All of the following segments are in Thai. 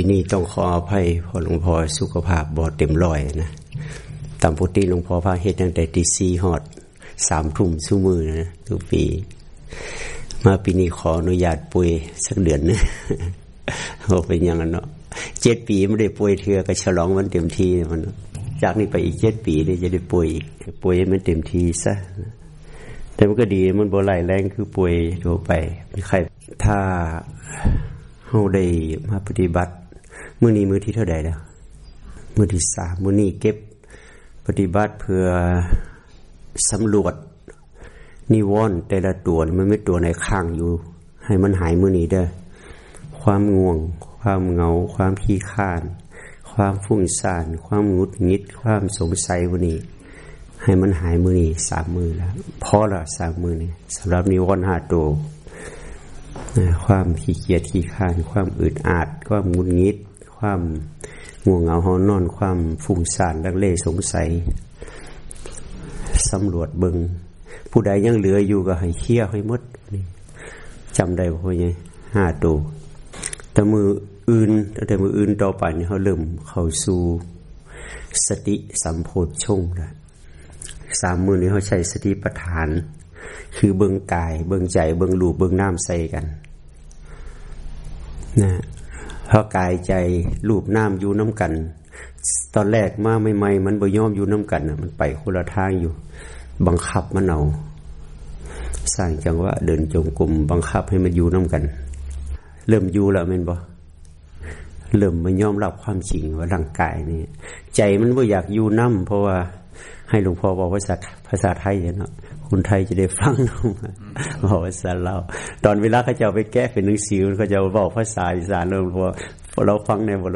ปีนี้ต้องขออภัยพอหลวงพ่อสุขภาพบอเต็มร้อยนะตามปกติหลวงพ่อพาเฮ็ดตั้งแต่ตีสี่หอดสามทุ่มสู้มือนะทุกปี มาปีนี้ขออนุญาตป่วยสักเดือนนะบอกเป็นอย่างนั้นเนาะเจ็ดปีไม่ได้ป่วยเทือก็ฉลองมันเต็มที่มันจากนี้ไปอีกเจ็ดปีเนี่ยจะได้ป่วยอีกป่วยให้มันเต็มที่ซะแต่มันก็ดีมันบ่ไหลแรงคือป่วยทั่วไปมีใครถ้าเฮาได้มาปฏิบัติ มื้อนี้มื้อที่เท่าใดแล้ว มื้อที่สามมื้อนี้เก็บปฏิบัติเพื่อสำรวจนิวรณ์แต่ละตัวมันไม่ตัวในข้างอยู่ ให้มันหายมื้อนี้เด้อความง่วง ความเหงา ความขี้ข้าน ความฟุ้งซ่าน ความงุดงิด ความสงสัยวันนี้ ให้มันหายมือนี้สามมือแล้วพอละสามมือนี่สำหรับนิวรณ์ห้าตัวความขี้เกียจขี้ข้าน ความอึดอัดความงุดงิด ความง่วงเหงาหอนอนความฟุ้งซ่านลังเล่สงสัยสำรวจเบิงผู้ใดยังเหลืออยู่ก็ให้เคี่ยวให้มดจำได้พ่อไงห้าตัวแต่มืออื่นแต่มืออื่นต่อไปนี่เขาเริ่มเข้าสู่สติสัมโพธชงแล้วสามมือนี้เขาใช้สติปัฏฐาน คือเบิงกาย เบิงใจ เบิงรูปเบิงน้ำใส่กัน นะ เพราะกายใจรูปน้ำอยู่น้ำกัน ตอนแรกมาใหม่ๆมันบ่ยอมอยู่น้ำกันมันไปคนละทางอยู่ บังคับมันเอาสร้างจังว่าเดินจงกรมบังคับให้มันอยู่น้ำกัน เริ่มอยู่แล้วมันบ่เริ่มมันยอมรับความจริงว่าร่างกายนี่ใจมันบ่อยากอยู่น้ำเพราะว่าให้หลวงพ่อบอกภาษาภาษาไทยเนาะ คนไทยจะได้ฟังบอกภาษาเราตอนเวลาเขาจะเอาไปแก้เป็นหนังสือเขาจะบอกภาษาอีสานเราพอเราฟังในบ่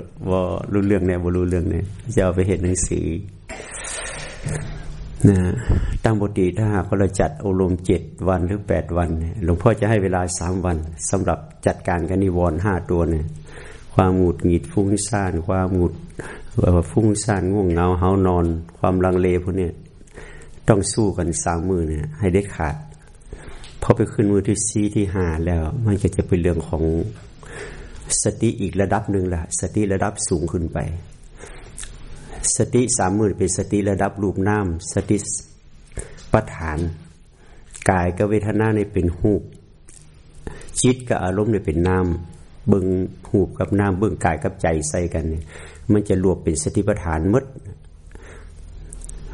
รู้เรื่องในบรู้เรื่องเนี่ยจะเอาไปเห็นหนังสือนะตั้งปกติถ้าหากเราจัดอบรมเจ็ดวันหรือแปดวันหลวงพ่อจะให้เวลาสามวันสำหรับจัดการกันนิวรณ์ห้าตัวเนี่ย ความหงุดหงิดฟุ้งซ่าน ความหงุดฟุ้งซ่านง่วงเหงาเหานอน ความลังเลพวกนี้ ต้องสู้กันสามมือเนี่ย ให้ได้ขาดพอไปขึ้นมือที่สี่ที่ห้าแล้ว มันก็จะเป็นเรื่องของสติอีกระดับหนึ่งละสติระดับสูงขึ้นไป สติสามมือเป็นสติระดับรูปน้ำสติปัฏฐาน กายกับเวทนาในเป็นหูปจิตกับอารมณ์ในเป็นน้ำเบิงหูกับน้ำเบิงกายกับใจใส่กันเนี่ยมันจะรวมเป็นสติปัฏฐานมด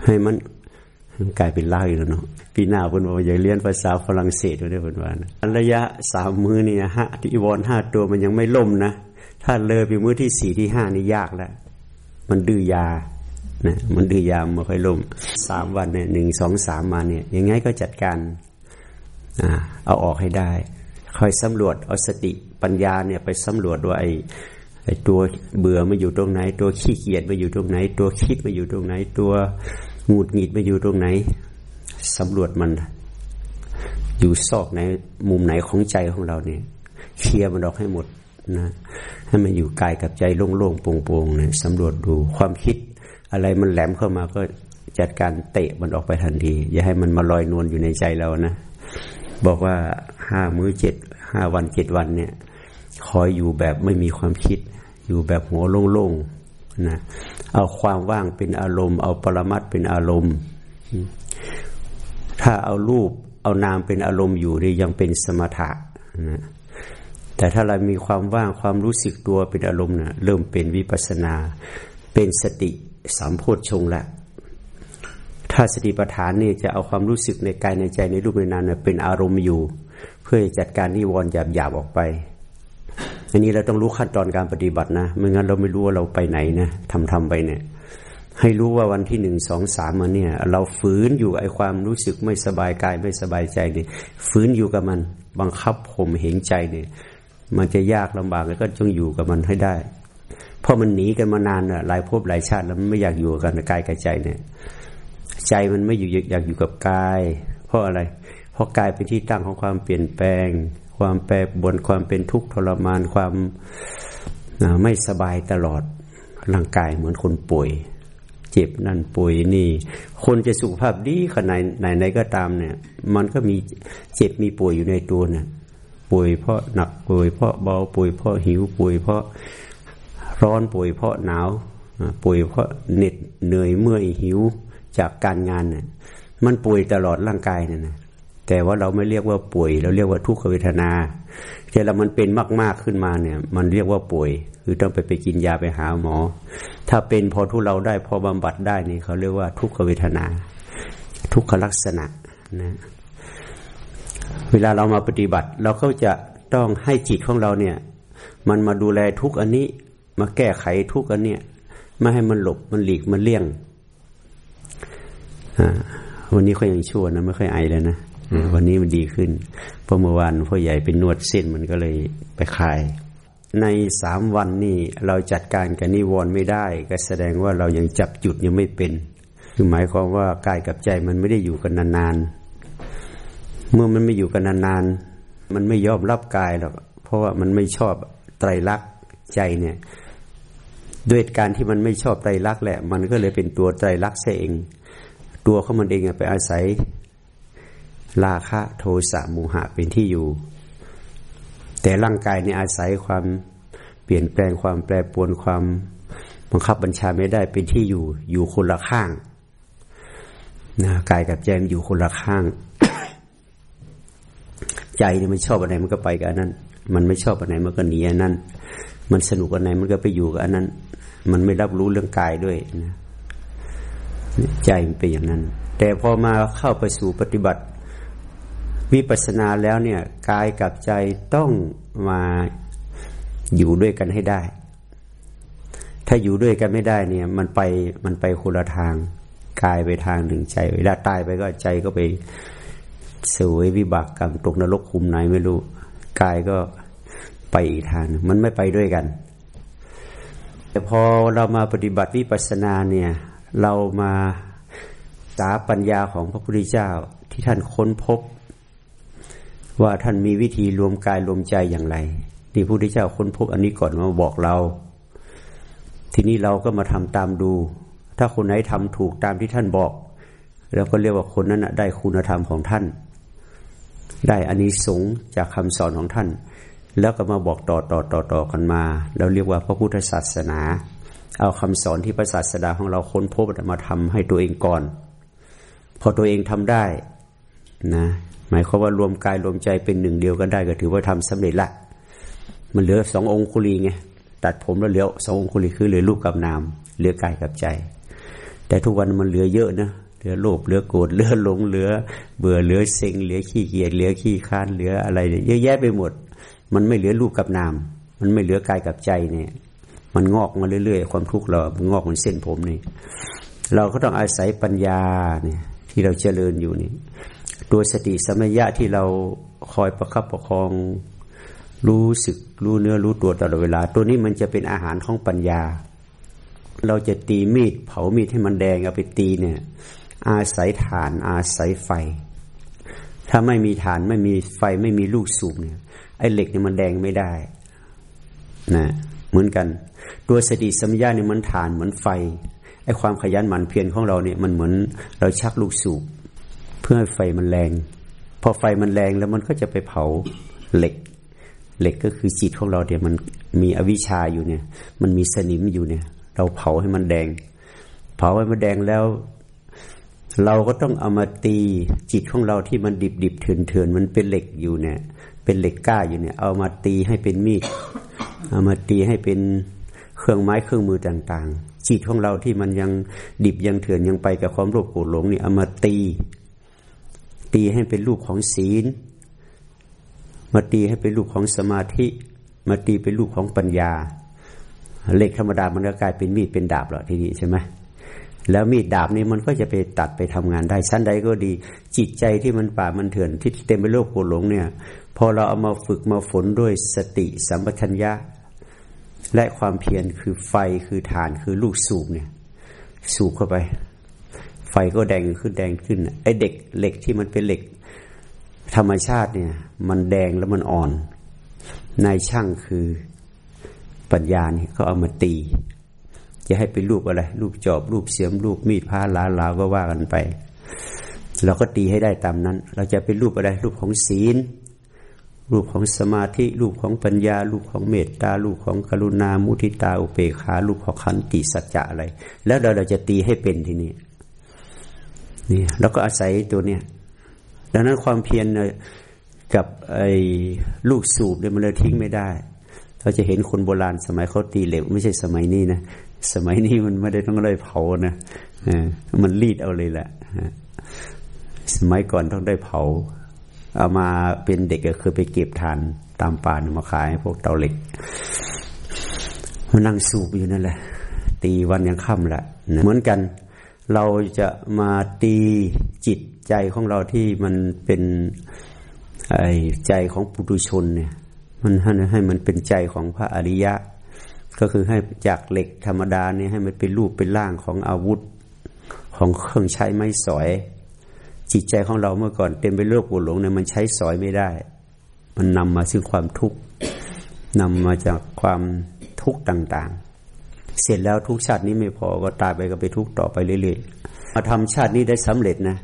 ให้มัน กลายเป็นเล่าอยู่แล้วเนาะปีหน้าเพิ่นบอกอย่าเรียนภาษาฝรั่งเศสด้วยเพิ่นว่านะระยะสามมือเนี่ยฮะที่วอนห้าตัวมันยังไม่ล่มนะ ถ้าเลยไปมือที่สี่ที่ห้านี่ยากแล้ว มันดื้อยานะมันดื้อยาไม่ค่อยล่มสามวันเนี่ยหนึ่งสองสามมาเนี่ย ยังไงก็จัดการอ่าเอาออกให้ได้ คอยสำรวจเอาสติปัญญาเนี่ยไปสำรวจว่าไอ้ไอ้ตัวเบื่อมาอยู่ตรงไหน ตัวขี้เกียจมาอยู่ตรงไหน ตัวคิดมาอยู่ตรงไหนตัว หงุดหงิดมาอยู่ตรงไหนสำรวจมัน อยู่ซอกไหน มุมไหนของใจของเราเนี่ยเคลียร์มันออกให้หมดนะให้มันอยู่กายกับใจโล่งๆโปร่งๆเนี่ยสำรวจดูความคิด อะไรมันแหลมเข้ามาก็จัดการเตะมันออกไปทันที อย่าให้มันมาลอยนวลอยู่ในใจเรานะ บอกว่าห้ามื้อเจ็ดห้าวันเจ็ดวันเนี่ยคอยอยู่แบบไม่มีความคิด อยู่แบบหัวโล่งๆนะ เอาความว่างเป็นอารมณ์ เอาปรมัตเป็นอารมณ์ ถ้าเอารูปเอานามเป็นอารมณ์อยู่นี่ยังเป็นสมถะนะแต่ถ้าเรามีความว่างความรู้สึกตัวเป็นอารมณ์นะเริ่มเป็นวิปัสนา เป็นสติสามโพชฌงละ ถ้าสติปัฏฐานนี่จะเอาความรู้สึกในกายในใจในรูปในนามเป็นอารมณ์อยู่ เพื่อจัดการนิวรณ์หยาบๆออกไป อันนี้เราต้องรู้ขั้นตอนการปฏิบัตินะไม่งั้นเราไม่รู้ว่าเราไปไหนนะทำทำไปเนี่ยให้รู้ว่าวันที่หนึ่งสองสามมาเนี่ย เราฝืนอยู่ไอความรู้สึกไม่สบายกายไม่สบายใจเนี่ยฝืนอยู่กับมัน บังคับผมเห็นใจเนี่ย มันจะยากลำบากแล้วก็ต้องอยู่กับมันให้ได้ เพราะมันหนีกันมานานอะหลายภพหลายชาติแล้วมันไม่อยากอยู่กันกายกับใจเนี่ย ใจมันไม่อยู่อยากอยู่กับกาย เพราะอะไร เพราะกายเป็นที่ตั้งของความเปลี่ยนแปลง ความแปรบนความเป็นทุกข์ทรมานความไม่สบายตลอดร่างกายเหมือนคนป่วย เจ็บนั่นป่วยนี่ คนจะสุขภาพดีขนาดไหนไหนก็ตามเนี่ย มันก็มีเจ็บมีป่วยอยู่ในตัวเนี่ยป่วยเพราะหนักป่วยเพราะเบาป่วยเพราะหิวป่วยเพราะร้อนป่วยเพราะหนาวป่วยเพราะเหน็ดเหนื่อยเมื่อยหิวจากการงานเนี่ยมันป่วยตลอดร่างกายเนี่ยนะ แต่ว่าเราไม่เรียกว่าป่วย เราเรียกว่าทุกขเวทนาแต่เรามันเป็นมาก ๆขึ้นมาเนี่ย มันเรียกว่าป่วย คือต้องไปไปกินยาไปหาหมอ ถ้าเป็นพอทุเราได้พอบำบัดได้นี่เขาเรียกว่าทุกขเวทนา ทุกขลักษณะนะเวลาเรามาปฏิบัติ เราก็จะต้องให้จิตของเราเนี่ย มันมาดูแลทุกอันนี้ มาแก้ไขทุกอันเนี้ยไม่ให้มันหลบมันหลีกมันเลี่ยงอ่าวันนี้เขายังชั่วนะไม่ค่อยไอเลยนะ วันนี้มันดีขึ้น เพราะเมื่อวานพ่อใหญ่เป็นนวดเส้นมันก็เลยไปคลาย ในสามวันนี่เราจัดการกับนิวรณ์ไม่ได้ ก็แสดงว่าเรายังจับจุดยังไม่เป็น คือหมายความว่ากายกับใจมันไม่ได้อยู่กันนานๆ เมื่อมันไม่อยู่กันนานๆ มันไม่ยอมรับกายหรอก เพราะว่ามันไม่ชอบไตรลักษณ์ใจเนี่ยด้วยการที่มันไม่ชอบไตรลักษณ์แหละ มันก็เลยเป็นตัวไตรลักษณ์เอง ตัวของมันเองไปอาศัย ราคะโทสะโมหะเป็นที่อยู่ แต่ร่างกายเนี่ยอาศัยความเปลี่ยนแปลงความแปรปรวนความบังคับบัญชาไม่ได้เป็นที่อยู่ อยู่คนละข้างนะกายกับใจมันอยู่คนละข้าง ใจเนี่ยมันชอบอะไรมันก็ไปกับอันนั้น มันไม่ชอบอะไรมันก็หนีอันนั้น มันสนุกอันไหนมันก็ไปอยู่กับอันนั้น มันไม่รับรู้เรื่องกายด้วยนะใจมันเป็นอย่างนั้น แต่พอมาเข้าไปสู่ปฏิบัติ วิปัสสนาแล้วเนี่ยกายกับใจต้องมาอยู่ด้วยกันให้ได้ ถ้าอยู่ด้วยกันไม่ได้เนี่ย มันไปมันไปคนละทางกายไปทางหนึ่งใจ เวลาตายไปก็ใจก็ไปสวยวิบากกรรมตกนรกคุมไหนไม่รู้กายก็ไปอีกทางมันไม่ไปด้วยกัน แต่พอเรามาปฏิบัติวิปัสสนาเนี่ย เรามาสาปัญญาของพระพุทธเจ้าที่ท่านค้นพบ ว่าท่านมีวิธีรวมกายรวมใจอย่างไรนี่พระพุทธเจ้าค้นพบอันนี้ก่อนมาบอกเรา ทีนี้เราก็มาทำตามดู ถ้าคนไหนทำถูกตามที่ท่านบอกแล้วก็เรียกว่าคนนั้นได้คุณธรรมของท่าน ได้อานิสงส์จากคำสอนของท่าน แล้วก็มาบอกต่อต่อต่อต่อกันมาแล้วเรียกว่าพระพุทธศาสนา เอาคำสอนที่พระศาสดาของเราค้นพบมาทำให้ตัวเองก่อน พอตัวเองทำได้นะ หมายความว่ารวมกายรวมใจเป็นหนึ่งเดียวกันได้ก็ถือว่าทำสำเร็จละ มันเหลือสององคุลีไงตัดผมแล้วเหลือสององคุลีคือเหลือรูปกับนามเหลือกายกับใจ แต่ทุกวันมันเหลือเยอะนะเหลือโลภเหลือโกรธเหลือหลงเหลือ เบื่อเหลือเซ็งเหลือขี้เกียจเหลือขี้ค้านเหลืออะไรเยอะแยะไปหมด มันไม่เหลือรูปกับนาม มันไม่เหลือกายกับใจเนี่ย มันงอกมาเรื่อยๆ ความทุกข์เรามันงอกเหมือนเส้นผมนี่เราก็ต้องอาศัยปัญญาเนี่ยที่เราเจริญอยู่นี่ ตัวสติสมัยะที่เราคอยประคับประคอง รู้สึกรู้เนื้อรู้ตัวตลอดเวลา ตัวนี้มันจะเป็นอาหารของปัญญา เราจะตีมีดเผามีดให้มันแดงเอาไปตีเนี่ย อาศัยฐานอาศัยไฟ ถ้าไม่มีฐานไม่มีไฟไม่มีลูกสูบเนี่ยไอ้เหล็กเนี่ยมันแดงไม่ได้นะเหมือนกัน ตัวสติสัมยะเนี่ยมันฐานเหมือนไฟไอ้ความขยันหมั่นเพียรของเราเนี่ยมันเหมือนเราชักลูกสูบ พื่อให้ไฟมันแรง พอไฟมันแรงแล้วมันก็จะไปเผาเหล็ก เหล็กก็คือจิตของเราเนี่ยมันมีอวิชชาอยู่เนี่ย มันมีสนิมอยู่เนี่ย เราเผาให้มันแดง เผาให้มันแดงแล้ว เราก็ต้องเอามาตีจิตของเราที่มันดิบดิบเถื่อนเถื่อนมันเป็นเหล็กอยู่เนี่ย เป็นเหล็กกล้าอยู่เนี่ย เอามาตีให้เป็นมีด เอามาตีให้เป็นเครื่องไม้เครื่องมือต่าง ๆ จิตของเราที่มันยังดิบยังเถื่อนยังไปกับความโลภโกรธหลงนี่ยเอามาตี ตีให้เป็นรูปของศีล มาตีให้เป็นรูปของสมาธิ มาตีเป็นรูปของปัญญาเหล็กธรรมดามันก็กลายเป็นมีดเป็นดาบหรอทีนี้ใช่ไหมแล้วมีดดาบนี้มันก็จะไปตัดไปทำงานได้ชั้นใดก็ดี จิตใจที่มันป่ามันเถื่อนที่เต็มไปโลกโกรหลงเนี่ย พอเราเอามาฝึกมาฝนด้วยสติสัมปชัญญะ และความเพียรคือไฟคือฐานคือลูกสูบเนี่ย สูบเข้าไป ไฟก็แดงขึ้นแดงขึ้นไอ้เด็กเหล็กที่มันเป็นเหล็ก ธรรมชาติเนี่ย มันแดงแล้วมันอ่อนนายช่างคือปัญญาเนี่ยเขาเอามาตี จะให้เป็นรูปอะไร รูปจอบรูปเสียมรูปมีดผ้าลาลาก็ว่ากันไป เราก็ตีให้ได้ตามนั้น เราจะเป็นรูปอะไร รูปของศีล รูปของสมาธิ รูปของปัญญา รูปของเมตตา รูปของกรุณา มุทิตา อุเบกขารูปของขันติสัจจะอะไร แล้วเราเราจะตีให้เป็นทีนี้ นี่เราก็อาศัยตัวเนี้ยดังนั้นความเพียรกับไอ้ลูกสูบเนี่ยมันเลยทิ้งไม่ได้ เราจะเห็นคนโบราณสมัยเขาตีเหล็กไม่ใช่สมัยนี้นะสมัยนี้มันไม่ได้ต้องเลยเผานะมันรีดเอาเลยแหละสมัยก่อนต้องได้เผา เอามาเป็นเด็กก็คือไปเก็บทานตามป่ามาขายพวกเตาเหล็กมานั่งสูบอยู่นั่นแหละ ตีวันยังค่ำแหละเหมือนกัน เราจะมาตีจิตใจของเราที่มันเป็นไอ้ใจของปุถุชนเนี่ย มันให้ให้มันเป็นใจของพระอริยะ ก็คือให้จากเหล็กธรรมดาเนี่ยให้มันเป็นรูปเป็นร่างของอาวุธของเครื่องใช้ไม้สอย จิตใจของเราเมื่อก่อนเต็มไปด้วยโลภโกรธหลงเนี่ยมันใช้สอยไม่ได้ มันนำมาซึ่งความทุกข์นำมาจากความทุกข์ต่าง ๆ เสร็จแล้วทุกชาตินี้ไม่พอก็ตายไปก็ไปทุกต่อไปเรื่อยๆมาทำชาตินี้ได้สำเร็จนะ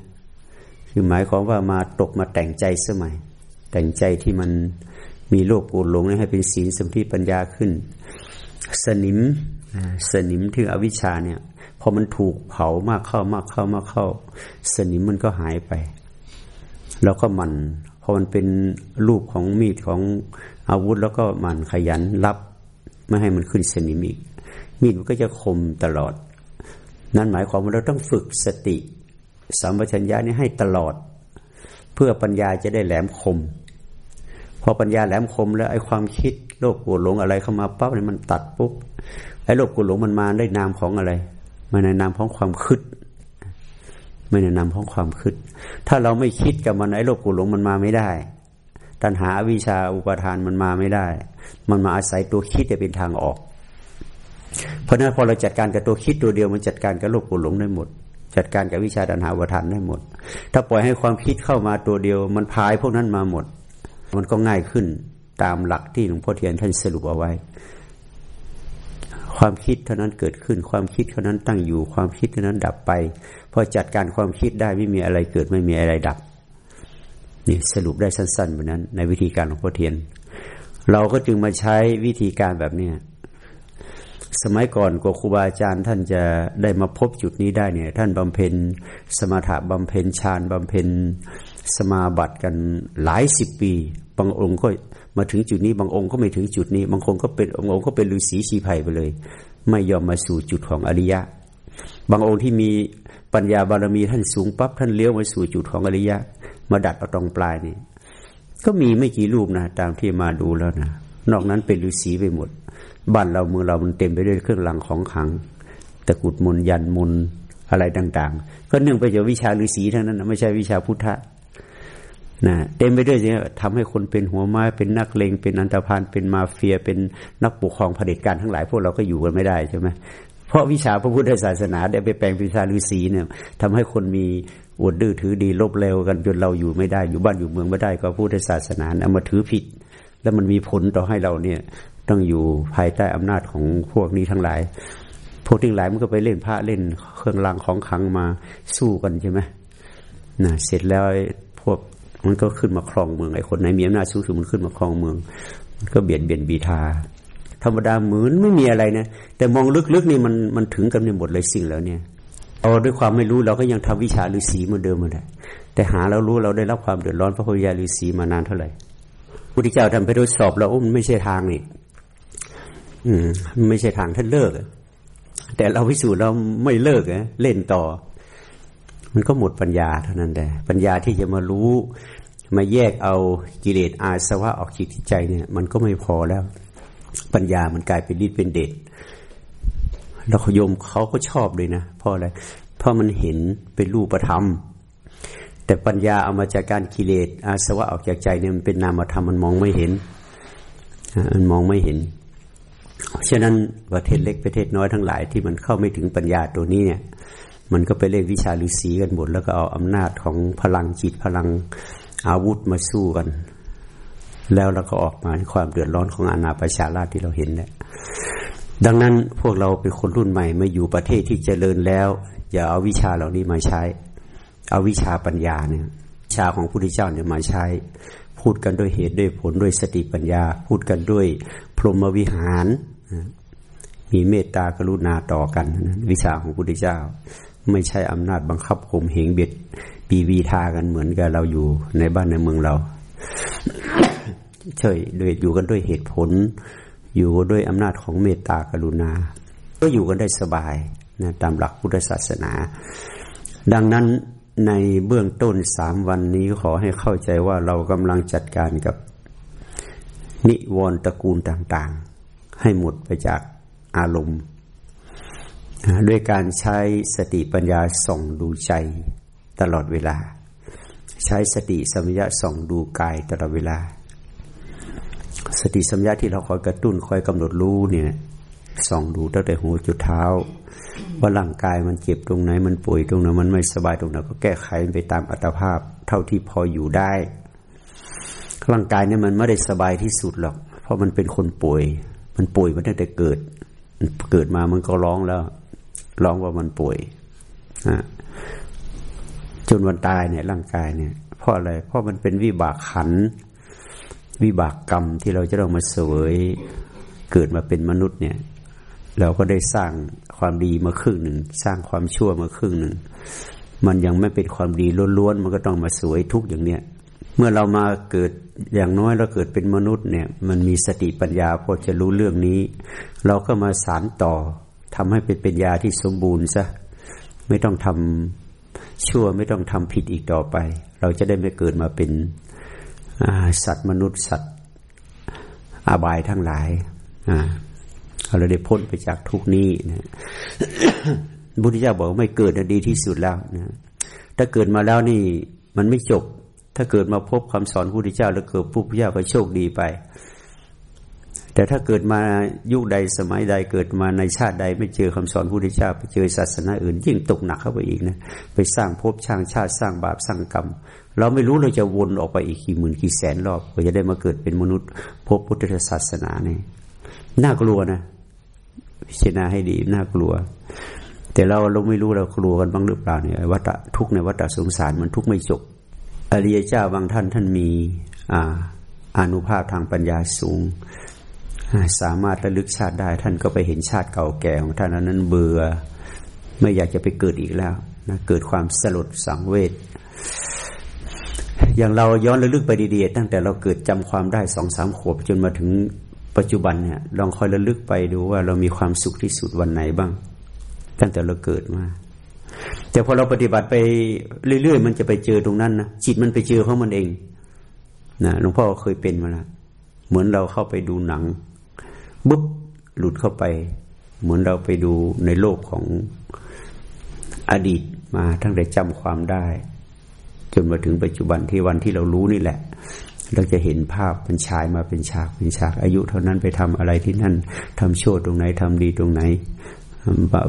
คือหมายความว่ามาตกมาแต่งใจสมัย แต่งใจที่มันมีโลภโกรธหลงให้เป็นศีลสมาธิปัญญาขึ้น สนิมสนิมที่อวิชชาเนี่ยพอมันถูกเผามากเข้ามากเข้ามากเข้า สนิมมันก็หายไป แล้วก็มันพอมันเป็นรูปของมีดของอาวุธแล้วก็มันขยันรับ ไม่ให้มันขึ้นสนิมอีก มีดมันก็จะคมตลอด นั่นหมายความว่าเราต้องฝึกสติสัมปชัญญะนี้ให้ตลอด เพื่อปัญญาจะได้แหลมคม พอปัญญาแหลมคมแล้วไอ้ความคิดโลกโกรธหลงอะไรเข้ามาปั๊บเนี่ยมันตัดปุ๊บไอ้โลกโกรธหลงมันมาได้นามของอะไรม่ในนามของความคิดไม่ในนามของความคิด ถ้าเราไม่คิดกับมันไอ้โลภกุหลงมันมาไม่ได้ ตัณหาวิชาอุปทานมันมาไม่ได้ มันมาอาศัยตัวคิดจะเป็นทางออก เพราะนั้นพอเราจัดการกับตัวคิดตัวเดียวมันจัดการกับโลภกุหลงได้หมด จัดการกับวิชาตัณหาอุปทานได้หมด ถ้าปล่อยให้ความคิดเข้ามาตัวเดียว มันพายพวกนั้นมาหมด มันก็ง่ายขึ้นตามหลักที่หลวงพ่อเทียนท่านสรุปเอาไว้ ความคิดเท่านั้นเกิดขึ้น ความคิดเท่านั้นตั้งอยู่ ความคิดเท่านั้นดับไป พอจัดการความคิดได้ไม่มีอะไรเกิดไม่มีอะไรดับนี่สรุปได้สั้นๆแบบนั้น ในวิธีการของพ่อเทียน เราก็จึงมาใช้วิธีการแบบเนี้ย สมัยก่อนกว่าครูบาอาจารย์ท่านจะได้มาพบจุดนี้ได้เนี่ย ท่านบำเพ็ญสมถะบำเพ็ญฌานบำเพ็ญสมาบัติกันหลายสิบปี บางองค์ก็มาถึงจุดนี้ บางองค์ก็ไม่ถึงจุดนี้ บางคนก็เป็นองค์ก็เป็นฤาษีชีภัยไปเลย ไม่ยอมมาสู่จุดของอริยะ บางองค์ที่มีปัญญาบารมีท่านสูงปั๊บท่านเลี้ยวมาสู่จุดของอริยะ มาดัดเอาตรงปลายนี่ก็มีไม่กี่รูปนะตามที่มาดูแล้วนะนอกนั้นเป็นฤาษีไปหมด บ้านเราเมืองเรามันเต็มไปด้วยเครื่องรางของขลังตะกุดมนยันมนอะไรต่าง ๆ ก็เนื่องไปจากวิชาฤาษีทั้งนั้นไม่ใช่วิชาพุทธะนะเต็มไปด้วยสิ่งทำให้คนเป็นหัวไม้เป็นนักเลงเป็นอันตรพานเป็นมาเฟีย เป็นนักปกครองเผด็จการทั้งหลาย พวกเราก็อยู่กันไม่ได้ใช่ไหมเพราะวิชาพระพุทธศาสนาได้ไปแปลงวิชาฤาษีเนี่ยทำให้คนมีอวดดื้อถือดีลบเร็วกันจนเราอยู่ไม่ได้ อยู่บ้านอยู่เมืองไม่ได้ ก็พุทธศาสนาเอามาถือผิด แล้วมันมีผลต่อให้เราเนี่ย ต้องอยู่ภายใต้อำนาจของพวกนี้ทั้งหลาย พวกทั้งหลายมันก็ไปเล่นพระเล่นเครื่องรางของขังมาสู้กันใช่ไหมนะเสร็จแล้วพวกมันก็ขึ้นมาครองเมืองไอ้คนไหนมีอำนาจสูงสุดมันขึ้นมาครองเมือง มันก็เบียดเบียนบีทา ธรรมดาเหมือนไม่มีอะไรนะแต่มองลึกๆนี่มันมันถึงกันในหมดเลยสิ่งแล้วเนี่ยเอาด้วยความไม่รู้เราก็ยังทำวิชาฤาษีเหมือนเดิมมาได้แต่หาเรารู้เราได้รับความเดือดร้อนเพราะพยาฤาษีมานานเท่าไหร่พุทธเจ้าทำไปทดสอบเราอุ้มไม่ใช่ทางนี่ อืมไม่ใช่ทางท่านเลิกแต่เราพิสูจน์เราไม่เลิกเล่นต่อ มันก็หมดปัญญาเท่านั้นแต่ปัญญาที่จะมารู้ มาแยกเอากิเลสอาสวะออกจิตใจเนี่ย มันก็ไม่พอแล้ว ปัญญามันกลายเป็นฤทธิ์เป็นเดชแล้วโยมเขาก็ชอบเลยนะเพราะอะไรเพราะมันเห็นเป็นรูปธรรม แต่ปัญญาเอามาจากการกิเลสอาสวะออกจากใจเนี่ยมันเป็นนามธรรมมันมองไม่เห็นมันมองไม่เห็น ฉะนั้นประเทศเล็กประเทศน้อยทั้งหลายที่มันเข้าไม่ถึงปัญญาตัวนี้เนี่ย มันก็ไปเล่นวิชาฤาษีกันหมดแล้วก็เอาอำนาจของพลังจิตพลังอาวุธมาสู้กัน แล้วเราก็ออกมาความเดือดร้อนของอาณาประชาราชที่เราเห็นเนี่ยดังนั้นพวกเราเป็นคนรุ่นใหม่มาอยู่ประเทศที่เจริญแล้ว อย่าเอาวิชาเหล่านี้มาใช้ เอาวิชาปัญญาเนี่ยชาของพระพุทธเจ้าเนี่ยมาใช้ พูดกันด้วยเหตุด้วยผลด้วยสติปัญญา พูดกันด้วยพรหมวิหาร มีเมตตากรุณาต่อกันวิชาของพระพุทธเจ้า ไม่ใช่อำนาจบังคับข่มเหงเบียดปีวีทากันเหมือนกับเราอยู่ในบ้านในเมืองเราเฉยโดยอยู่กันด้วยเหตุผล อยู่ด้วยอำนาจของเมตตากรุณา ก็อยู่กันได้สบายนะตามหลักพุทธศาสนา ดังนั้น ในเบื้องต้นสามวันนี้ขอให้เข้าใจว่าเรากำลังจัดการกับนิวรณ์ตระกูลต่างๆ ให้หมดไปจากอารมณ์ ด้วยการใช้สติปัญญาส่องดูใจตลอดเวลา ใช้สติสัมยาส่องดูกายตลอดเวลา สติสัมยาที่เราคอยกระตุ้นคอยกำหนดรู้เนี่ยส่องดูตั้งแต่หัวจุดเท้า ว่าร่างกายมันเจ็บตรงไหน มันป่วยตรงไหนมันไม่สบายตรงไหนก็แก้ไขไปตามอัตภาพ เท่าที่พออยู่ได้ ร่างกายเนี่ยมันไม่ได้สบายที่สุดหรอก เพราะมันเป็นคนป่วย มันป่วยมาตั้งแต่เกิด เกิดมามันก็ร้องแล้ว ร้องว่ามันป่วยอ่าจนวันตายเนี่ยร่างกายเนี่ยเพราะอะไรเพราะมันเป็นวิบากขัน วิบากกรรมที่เราจะต้องมาเสวยเกิดมาเป็นมนุษย์เนี่ย เราก็ได้สร้างความดีมาครึ่งหนึ่ง สร้างความชั่วมาครึ่งหนึ่ง มันยังไม่เป็นความดีล้วนๆ มันก็ต้องมาสวยทุกอย่างเนี้ย เมื่อเรามาเกิดอย่างน้อยเราเกิดเป็นมนุษย์เนี่ย มันมีสติปัญญาพอจะรู้เรื่องนี้ เราก็มาสารต่อทำให้เป็นปัญญาที่สมบูรณ์ซะไม่ต้องทำชั่วไม่ต้องทำผิดอีกต่อไป เราจะได้ไม่เกิดมาเป็นสัตว์มนุษย์สัตว์ อาบายทั้งหลายอ่า เราได้พ้นไปจากทุกนี้นะบุตรเจ้าบอกไม่เกิดดีที่สุดแล้วนะถ้าเกิดมาแล้วนี่มันไม่จบ ถ้าเกิดมาพบคำสอนพระพุทธเจ้า แล้วเกิดผู้พุทธเจ้าก็โชคดีไป แต่ถ้าเกิดมายุคใดสมัยใดเกิดมาในชาติใด ไม่เจอคำสอนพระพุทธเจ้า ไปเจอศาสนาอื่น ยิ่งตกหนักเข้าไปอีกนะไปสร้างภพช่างชาติสร้างบาปสร้างกรรม เราไม่รู้เราจะวนออกไปอีกกี่หมื่นกี่แสนรอบกว่าจะได้มาเกิดเป็นมนุษย์พบพุทธศาสนาเนี่ยน่ากลัวนะ พิจารณาให้ดีน่ากลัว แต่เราเราไม่รู้เรากลัวกันบ้างหรือเปล่าเนี่ยวัฏทุกในวัฏสงสารมันทุกไม่จบอริยเจ้าบางท่านท่านมีอ่าอนุภาพทางปัญญาสูง สามารถระลึกชาติได้ ท่านก็ไปเห็นชาติเก่าแก่ของท่านนั้นเบื่อไม่อยากจะไปเกิดอีกแล้วนะเกิดความสลดสังเวชอย่างเราย้อนระลึกไปดีๆตั้งแต่เราเกิดจำความได้สองสามขวบจนมาถึง ปัจจุบันเนี่ยลองคอยระลึกไปดูว่าเรามีความสุขที่สุดวันไหนบ้าง ตั้งแต่เราเกิดมา แต่พอเราปฏิบัติไปเรื่อยๆ มันจะไปเจอตรงนั้นนะจิตมันไปเจอของมันเองนะหลวงพ่อเคยเป็นมาแล้วเหมือนเราเข้าไปดูหนังบุ๊บหลุดเข้าไป เหมือนเราไปดูในโลกของอดีตมาทั้งแต่จำความได้ จนมาถึงปัจจุบันที่วันที่เรารู้นี่แหละ เราจะเห็นภาพเป็นชายมาเป็นฉากเป็นฉากอายุเท่านั้นไปทำอะไรที่นั่นทำชั่วตรงไหนทำดีตรงไหน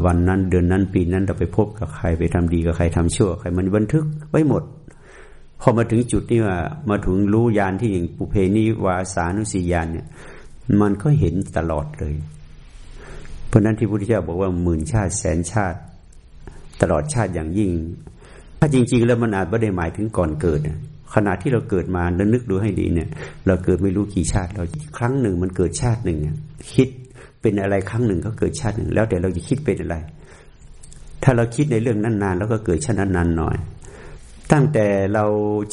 วันนั้นเดือนนั้นปีนั้นเราไปพบกับใครไปทำดีกับใครทำชั่วใครมันบันทึกไว้หมด พอมาถึงจุดนี้ว่ามาถึงรู้ยานที่อย่างปุเพนิวาสานุสียานเนี่ย มันก็เห็นตลอดเลย เพราะนั้นที่พระพุทธเจ้าบอกว่าหมื่นชาติแสนชาติ ตลอดชาติอย่างยิ่ง ถ้าจริง ๆ แล้วมันอาจไม่ได้หมายถึงก่อนเกิด ขณะที่เราเกิดมาแล้วนึกดูให้ดีเนี่ย เราเกิดไม่รู้กี่ชาติ เราครั้งหนึ่งมันเกิดชาติหนึ่งคิดเป็นอะไรครั้งหนึ่งก็เกิดชาติหนึ่ง แล้วแต่เราจะคิดเป็นอะไร ถ้าเราคิดในเรื่องนั้นนานแล้วก็เกิดชาตินั้นนานหน่อย ตั้งแต่เรา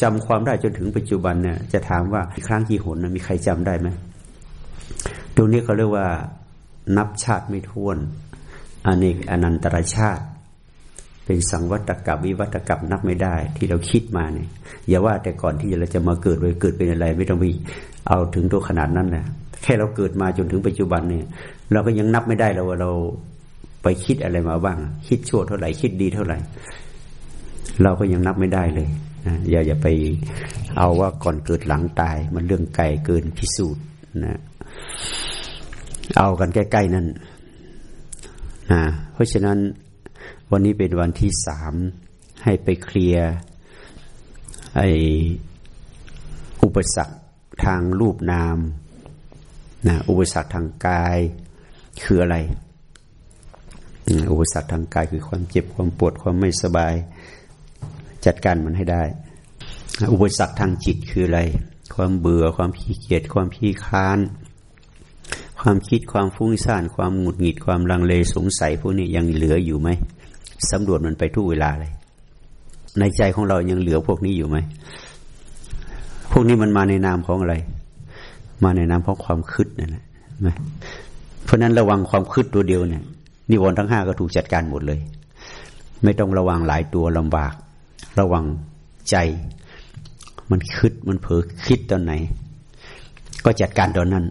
จำความได้จนถึงปัจจุบันเนี่ย จะถามว่าครั้งกี่หนมีใครจำได้ไหมตรงนี้เขาเรียกว่านับชาติไม่ท้วนอเนกอนันตรชาติ เป็นสังวัตกับวิวัตกับนับไม่ได้ ที่เราคิดมาเนี่ยอย่าว่าแต่ก่อนที่เราจะมาเกิดเลยเกิดเป็นอะไร ไม่ต้องไปเอาถึงตัวขนาดนั้นนะแค่เราเกิดมาจนถึงปัจจุบันเนี่ย เราก็ยังนับไม่ได้แล้วว่าเราไปคิดอะไรมาบ้าง คิดชั่วเท่าไหร่คิดดีเท่าไหร่ เราก็ยังนับไม่ได้เลยนะอย่าอย่าไปเอาว่าก่อนเกิดหลังตาย มันเรื่องไกลเกินพิสูจน์นะเอากันใกล้ๆนั่นนะเพราะฉะนั้น วันนี้เป็นวันที่สามให้ไปเคลียร์ไออุปสรรคทางรูปนามนะอุปสรรคทางกายคืออะไร อุปสรรคทางกายคือความเจ็บความปวดความไม่สบาย จัดการมันให้ได้ อุปสรรคทางจิตคืออะไร ความเบื่อความขี้เกียจความขี้ค้าน ความคิดความฟุ้งซ่าน ความหงุดหงิดความลังเลสงสัยพวกนี้ยังเหลืออยู่ไหม สำรวจมันไปทุกเวลาเลย ในใจของเรายังเหลือพวกนี้อยู่ไหม พวกนี้มันมาในนามของอะไร มาในนามของความคิดนั่นแหละเพราะนั้นระวังความคิดตัวเดียวเนี่ยนิวรณ์ทั้งห้าก็ถูกจัดการหมดเลย ไม่ต้องระวังหลายตัวลำบาก ระวังใจ มันคิดมันเผลอคิดตอนไหน ก็จัดการตอนนั้น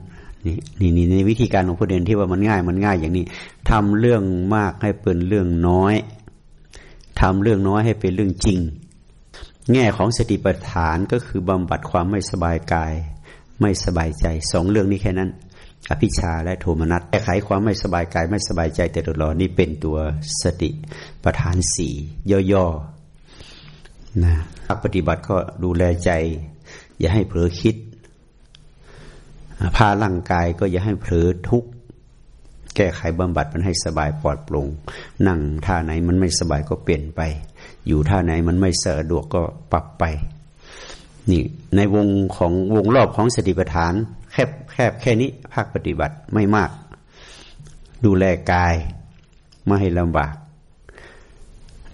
นี่นี่นี่ในวิธีการของพระเดนที่ว่ามันง่ายมันง่ายอย่างนี้ทำเรื่องมากให้เป็นเรื่องน้อย ทำเรื่องน้อยให้เป็นเรื่องจริง แง่ของสติปัฏฐานก็คือบำบัดความไม่สบายกาย ไม่สบายใจสองเรื่องนี้แค่นั้น อภิชาและโทมนัสแก้ไขความไม่สบายกายไม่สบายใจแต่ตลอนี่เป็นตัวสติประธานสี่ย่อๆนะภาคปฏิบัติก็ดูแลใจ อย่าให้เผลอคิดพาร่างกายก็อย่าให้เผลอทุกข์ แก้ไขบำบัดมันให้สบายปลอดโปร่งนั่งท่าไหนมันไม่สบายก็เปลี่ยนไป อยู่ท่าไหนมันไม่สะดวกก็ปรับไป นี่ในวงของวงรอบของสติปัฏฐาน แคบแคบแค่นี้ภาคปฏิบัติไม่มาก ดูแลกายไม่ให้ลำบาก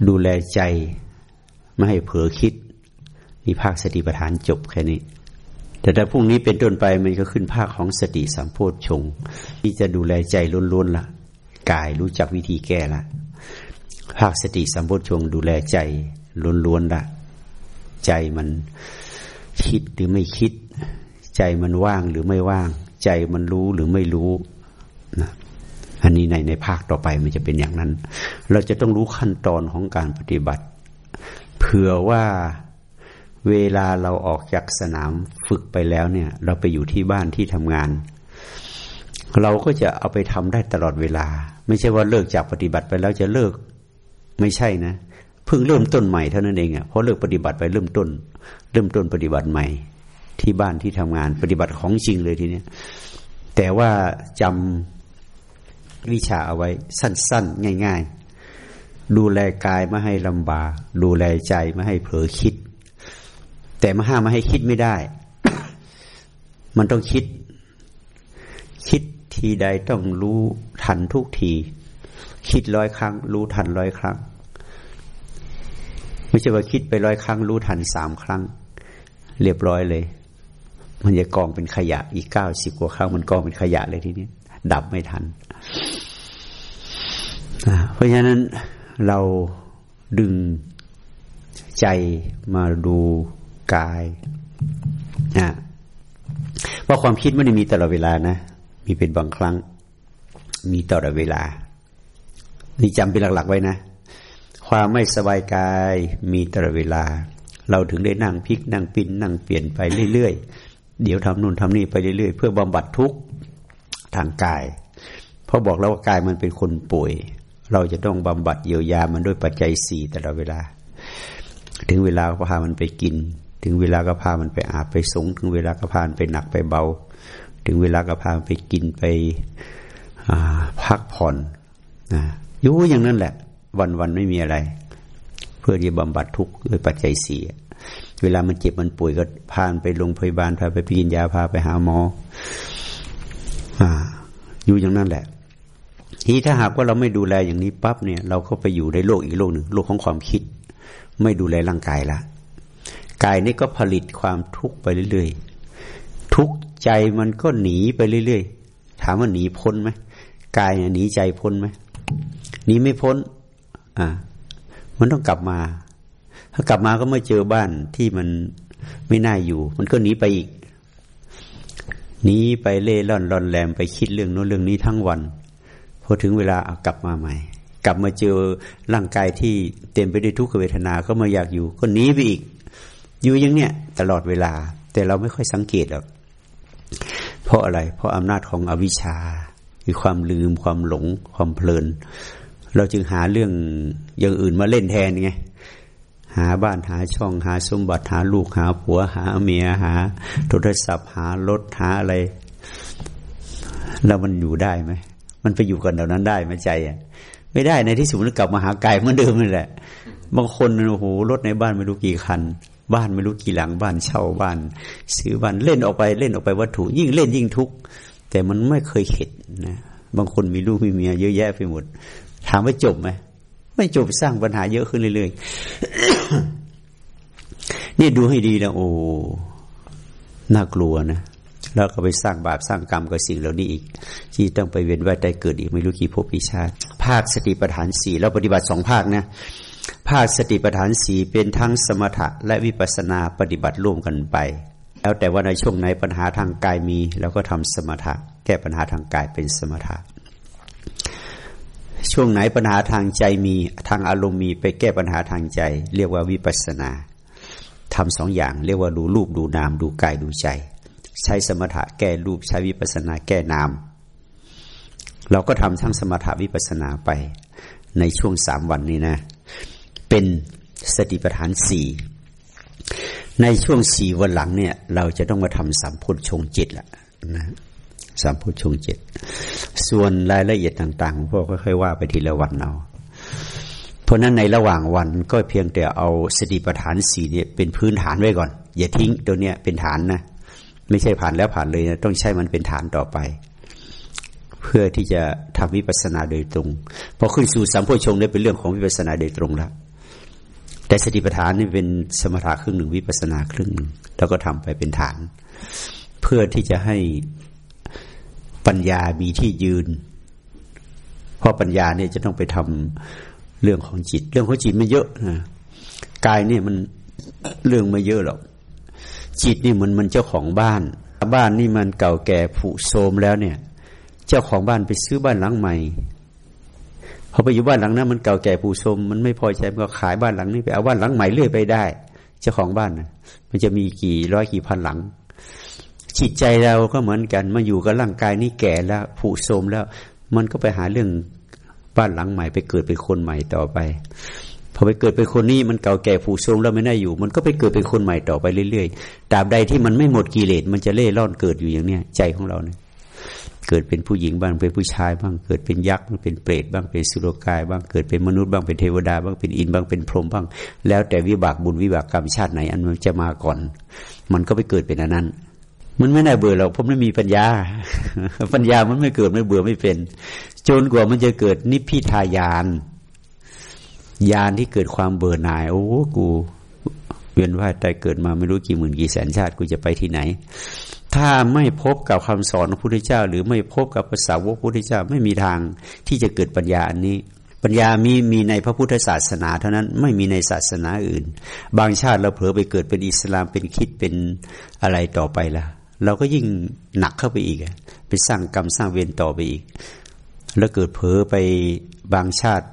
ดูแลใจไม่ให้เผลอคิดนี่ภาคสติปัฏฐานจบแค่นี้ แต่ถ้าพรุ่งนี้เป็นต้นไปมันก็ขึ้นภาคของสติสัมโพธชงที่จะดูแลใจล้วนๆละกายรู้จักวิธีแก้ละภาคสติสัมโพธชงดูแลใจล้วนๆละใจมันคิดหรือไม่คิด ใจมันว่างหรือไม่ว่าง ใจมันรู้หรือไม่รู้นะอันนี้ในในภาคต่อไปมันจะเป็นอย่างนั้น เราจะต้องรู้ขั้นตอนของการปฏิบัติ เผื่อว่า เวลาเราออกจากสนามฝึกไปแล้วเนี่ย เราไปอยู่ที่บ้านที่ทำงาน เราก็จะเอาไปทำได้ตลอดเวลา ไม่ใช่ว่าเลิกจากปฏิบัติไปแล้วจะเลิก ไม่ใช่นะเพิ่งเริ่มต้นใหม่เท่านั้นเองอะ่ะเพราะเลิกปฏิบัติไปเริ่มต้น เริ่มต้นปฏิบัติใหม่ ที่บ้านที่ทำงานปฏิบัติของจริงเลยทีเนี้ยแต่ว่าจำวิชาเอาไว้สั้น ๆ ง่าย ๆ ดูแลกายไม่ให้ลำบากดูแลใจไม่ให้เผลอคิด แต่มาห้ามไม่ให้คิดไม่ได้ มันต้องคิด คิดทีใดต้องรู้ทันทุกที คิดร้อยครั้ง รู้ทันร้อยครั้ง ไม่ใช่ว่าคิดไปร้อยครั้ง รู้ทันสามครั้ง เรียบร้อยเลย มันจะกองเป็นขยะอีกเก้าสิบกว่าครั้ง มันกองเป็นขยะเลยทีนี้ดับไม่ทัน เพราะฉะนั้นเราดึงใจมาดู กายนะว่าความคิดไม่ได้มีตลอดเวลานะ มีเป็นบางครั้ง มีตลอดเวลา นี่จำเป็นหลัก ๆ ไว้นะ ความไม่สบายกายมีตลอดเวลา เราถึงได้นั่งพลิกนั่งปิ้นนั่งเปลี่ยนไปเรื่อยๆ เดี๋ยวทำนู่นทำนี่ไปเรื่อยๆ เพื่อบำบัดทุกข์ทางกาย เพราะบอกแล้วว่ากายมันเป็นคนป่วย เราจะต้องบำบัดเยียวยามันด้วยปัจจัยสี่ตลอดเวลา ถึงเวลาก็พามันไปกิน ถึงเวลาก็พามันไปอาบไปสง ถึงเวลาก็พามันไปหนักไปเบา ถึงเวลาก็พามันไปกินไปพักผ่อนนะอยู่อย่างนั้นแหละ วันๆไม่มีอะไร เพื่อที่บำบัดทุกข์ด้วยปัจจัยสี่เวลามันเจ็บมันป่วยก็พาไปโรงพยาบาลพาไปกินยาพาไปหาหมออ่า อยู่อย่างนั้นแหละ ทีถ้าหากว่าเราไม่ดูแลอย่างนี้ปั๊บเนี่ย เราก็ไปอยู่ในโลกอีกโลกหนึ่งโลกของความคิด ไม่ดูแลร่างกายละ กายนี่ก็ผลิตความทุกข์ไปเรื่อยๆ ทุกข์ใจมันก็หนีไปเรื่อยๆ ถามว่าหนีพ้นไหมกายหนีใจพ้นไหมหนีไม่พ้น อ่า มันต้องกลับมา ถ้ากลับมาก็ไม่เจอบ้านที่มันไม่น่าอยู่ มันก็หนีไปอีกหนีไปเล่ร่อนร่อนแรมไปคิดเรื่องโน้นเรื่องนี้ทั้งวันพอถึงเวลาเอากลับมาใหม่ กลับมาเจอร่างกายที่เต็มไปด้วยทุกขเวทนาก็มาอยากอยู่ ก็หนีไปอีก อยู่อย่างเนี้ยตลอดเวลา แต่เราไม่ค่อยสังเกตหรอกเพราะอะไร เพราะอำนาจของอวิชชาคือความลืมความหลงความเพลิน เราจึงหาเรื่องอย่างอื่นมาเล่นแทนไงหาบ้านหาช่องหาสมบัติหาลูกหาผัวหาเมียหา โทรศัพท์ หารถหาอะไร แล้วมันอยู่ได้ไหมมันไปอยู่กันเหล่านั้นได้ไหมใจอะ ไม่ได้ในที่สุดมันกลับมาหากายเหมือนเดิมนี่แหละ บางคนโอ้โหรถในบ้านไม่รู้กี่คัน บ้านไม่รู้กี่หลังบ้านเช่าบ้านซื้อบ้านเล่นออกไปเล่นออกไปวัตถุ ยิ่งเล่นยิ่งทุกข์แต่มันไม่เคยเข็ดนะบางคนมีลูกมีเมียเยอะแยะไปหมด ถามว่าจบไหมไม่จบสร้างปัญหาเยอะขึ้นเรื่อยๆนี่ดูให้ดีนะโอ้น่ากลัวนะแล้วก็ไปสร้างบาปสร้างกรรมกับสิ่งเหล่านี้อีก ที่ต้องไปเวียนว่ายตายเกิดอีกไม่รู้กี่ภพกี่ชาติ ภาคสติปัฏฐานสี่เราปฏิบัติสองภาคนะ ภาคสติปัฏฐานสี่เป็นทั้งสมถะและวิปัสนาปฏิบัติร่วมกันไป แล้วแต่ว่าในช่วงไหนปัญหาทางกายมีเราก็ทำสมถะ แก้ปัญหาทางกายเป็นสมถะ ช่วงไหนปัญหาทางใจมีทางอารมณ์มีไปแก้ปัญหาทางใจ เรียกว่าวิปัสนาทำสองอย่างเรียกว่าดูรูปดูนามดูกายดูใจ ใช้สมถะแก้รูปใช้วิปัสนาแก้นาม เราก็ทำทั้งสมถะวิปัสนาไปในช่วงสามวันนี้นะ เป็นสติปัฏฐานสี่ในช่วงสี่วันหลังเนี่ย เราจะต้องมาทำสามพุทธชงจิตละนะสามพุทธชงจิต ส่วนรายละเอียดต่างๆพวกค่อยๆว่าไปทีละวันเอาเพราะนั้นในระหว่างวันก็เพียงแต่เอาสติปัฏฐานสี่เนี่ยเป็นพื้นฐานไว้ก่อน อย่าทิ้งตัวเนี้ยเป็นฐานนะไม่ใช่ผ่านแล้วผ่านเลยนะต้องใช้มันเป็นฐานต่อไป เพื่อที่จะทำวิปัสสนาโดยตรงพอขึ้นสู่สัมโพชงได้เป็นเรื่องของวิปัสสนาโดยตรงแล้ว แต่สติปัฏฐานนี่เป็นสมถะครึ่งหนึ่งวิปัสนาครึ่งหนึ่งแล้วก็ทำไปเป็นฐาน เพื่อที่จะให้ปัญญามีที่ยืน เพราะปัญญาเนี่ยจะต้องไปทำเรื่องของจิต เรื่องของจิตมันเยอะนะกายเนี่ยมันเรื่องไม่เยอะหรอก จิตนี่มันมันเจ้าของบ้าน บ้านนี่มันเก่าแก่ผุโทมแล้วเนี่ย เจ้าของบ้านไปซื้อบ้านหลังใหม่ พอไปอยู่บ้านหลังนั้นมันเก่าแก่ผุโทมมันไม่พอใจมันก็ขายบ้านหลังนี้ไปเอาบ้านหลังใหม่เรื่อยไปได้ เจ้าของบ้านนะมันจะมีกี่ร้อยกี่พันหลัง จิตใจเราก็เหมือนกันมาอยู่กับร่างกายนี่แก่แล้วผุโทมแล้ว มันก็ไปหาเรื่องบ้านหลังใหม่ไปเกิดเป็นคนใหม่ต่อไปพอไปเกิดเป็นคนนี้มันเก่าแก่ผูกโทมแล้วไม่ได้อยู่ มันก็ไปเกิดเป็นคนใหม่ต่อไปเรื่อยๆตราบใดที่มันไม่หมดกิเลสมันจะเล่ร่อนเกิดอยู่อย่างเนี้ยใจของเราเนี่ย เกิดเป็นผู้หญิงบ้างเป็นผู้ชายบ้างเกิดเป็นยักษ์บ้างเป็นเปรตบ้างเป็นสุรกายบ้างเกิดเป็นมนุษย์บ้างเป็นเทวดาบ้างเป็นอินบ้างเป็นพรหมบ้าง แล้วแต่วิบากบุญวิบากกรรมชาติไหน อันมันจะมาก่อน มันก็ไปเกิดเป็นอันนั้น มันไม่ได้เบื่อหรอกเพราะไม่มีปัญญา ปัญญามันไม่เกิดไม่เบื่อไม่เป็นจนกว่ามันจะเกิดนิพพิทายานยานที่เกิดความเบื่อหน่าย โอ้กูเวียนว่ายตายเกิดมาไม่รู้กี่หมื่นกี่แสนชาติกูจะไปที่ไหน ถ้าไม่พบกับคำสอนของพระพุทธเจ้า หรือไม่พบกับภาษาวกพระพุทธเจ้าไม่มีทางที่จะเกิดปัญญาอันนี้ ปัญญามีมีในพระพุทธศาสนาเท่านั้นไม่มีในศาสนาอื่น บางชาติเราเผลอไปเกิดเป็นอิสลามเป็นคิดเป็นอะไรต่อไปละเราก็ยิ่งหนักเข้าไปอีกไปสร้างกรรมสร้างเวรต่อไปอีก แล้วเกิดเผลอไปบางชาติ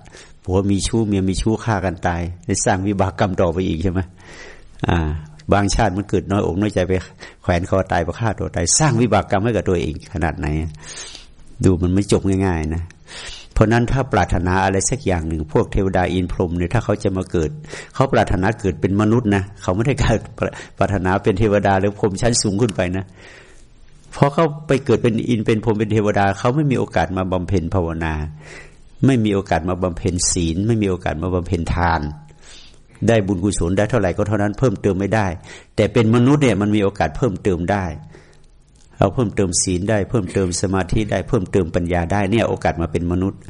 ผัวมีชู้เมียมีชู้ฆ่ากันตายได้สร้างวิบากกรรมต่อไปอีกใช่ไหมอ่า บางชาติมันเกิดน้อยอกน้อยใจไปแขวนคอตายไปฆ่าตัวตายสร้างวิบากกรรมให้กับตัวเองขนาดไหน ดูมันไม่จบง่าย ๆ นะเพราะนั้นถ้าปรารถนาอะไรสักอย่างหนึ่ง พวกเทวดาอินพรหมเนี่ยถ้าเขาจะมาเกิด เขาปรารถนาเกิดเป็นมนุษย์นะเขาไม่ได้การปรารถนาเป็นเทวดาหรือพรหมชั้นสูงขึ้นไปนะเพราะเขาไปเกิดเป็นอินเป็นพรหมเป็นเทวดา เขาไม่มีโอกาสมาบำเพ็ญภาวนา ไม่มีโอกาสมาบำเพ็ญศีล ไม่มีโอกาสมาบำเพ็ญทาน ได้บุญกุศลได้เท่าไหร่ก็เท่านั้นเพิ่มเติมไม่ได้ แต่เป็นมนุษย์เนี่ยมันมีโอกาสเพิ่มเติมได้ เราเพิ่มเติมศีลได้เพิ่มเติมสมาธิได้เพิ่มเติมปัญญาได้เนี่ยโอกาสมาเป็นมนุษย์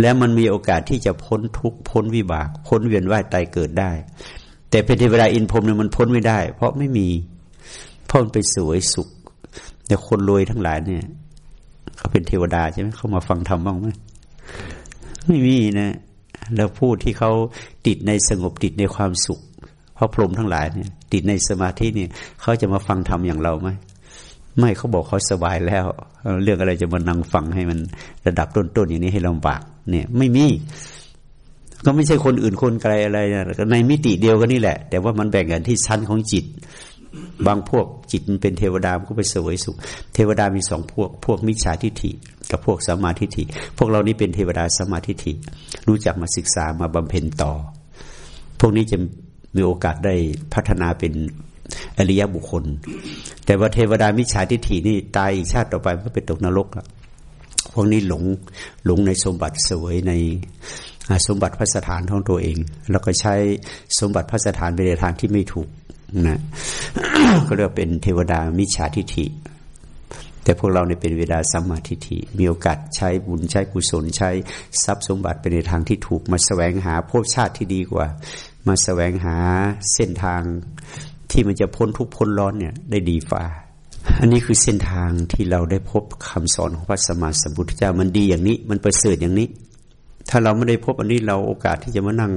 และมันมีโอกาสที่จะพ้นทุกข์พ้นวิบาก พ้นเวียนว่ายตายเกิดได้ แต่เป็นเทวดาอินพรมเนี่ยมันพ้นไม่ได้ เพราะไม่มีเพราะมันไปสวยสุขแต่คนรวยทั้งหลายเนี่ยเขาเป็นเทวดาใช่ไหมเขามาฟังธรรมบ้างไหมไม่มีนะ แล้วผู้ที่เขาติดในสงบติดในความสุข เพราะพรหมทั้งหลายเนี่ยติดในสมาธิเนี่ยเขาจะมาฟังธรรมอย่างเราไหมไม่เขาบอกเขาสบายแล้ว เรื่องอะไรจะมานั่งฟังให้มันระดับต้นๆอย่างนี้ให้ลำบากเนี่ย ไม่มี ก็ไม่ใช่คนอื่นคนไกลอะไรนะในมิติเดียวกันนี่แหละ แต่ว่ามันแบ่งกันที่ชั้นของจิต บางพวกจิตมันเป็นเทวดามก็ไปสวยสุข เทวดามีสองพวก พวกมิจฉาทิฏฐิ กับพวกสมาธิฐิ พวกเรานี้เป็นเทวดาสมาธิฐิ รู้จักมาศึกษามาบำเพ็ญต่อ พวกนี้จะมีโอกาสได้พัฒนาเป็นอริยบุคคล แต่ว่าเทวดามิจฉาทิฏฐินี่ตายอีกชาติต่อไปก็ไปตกนรกล้วพวกนี้หลงหลงในสมบัติสวยในสมบัติพระสถานของตัวเอง แล้วก็ใช้สมบัติพระสถานไปในทางที่ไม่ถูกนะก็เรียกเป็นเทวดามิจฉาทิฏฐิ แต่พวกเราเนี่ยเป็นเวลาสัมมาทิฏฐิมีโอกาสใช้บุญใช้กุศลใช้ทรัพย์สมบัติไปในทางที่ถูกมาแสวงหาภพชาติที่ดีกว่า มาแสวงหาเส้นทางที่มันจะพ้นทุกพ้นร้อนเนี่ยได้ดีฝ่าอันนี้คือเส้นทางที่เราได้พบคำสอนของพระสมมาสัมพุทธเจ้ามันดีอย่างนี้ มันประเสริฐอย่างนี้ ถ้าเราไม่ได้พบอันนี้เราโอกาสที่จะมานั่ง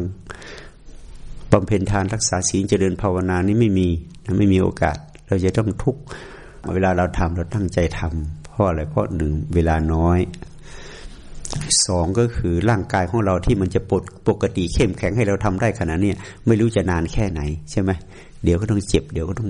บำเพ็ญทานรักษาศีลเจริญภาวนานี้ไม่มีไม่มีโอกาส เราจะต้องทุก เวลาเราทำเราตั้งใจทำเพราะอะไรเพราะหนึ่งเวลาน้อยสองก็คือร่างกายของเราที่มันจะปดปกติเข้มแข็งให้เราทำได้ขนาดนี้ไม่รู้จะนานแค่ไหน ใช่ไหมเดี๋ยวก็ต้องเจ็บ เดี๋ยวก็ต้อง